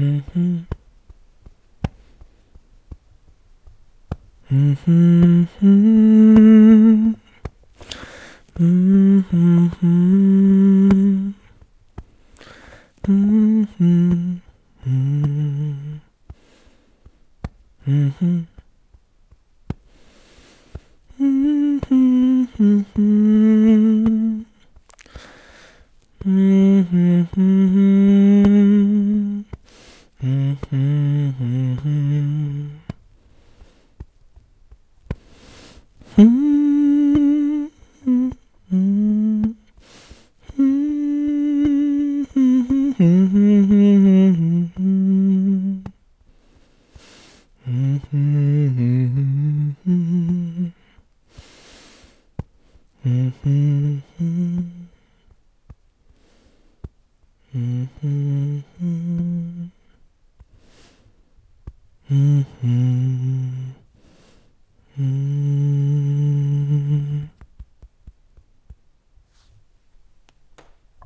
Mhm. Mhm. Mhm. Mhm. Mhm. Mhm. Mhm. Mhm. Mm-hmm. Mm-hmm.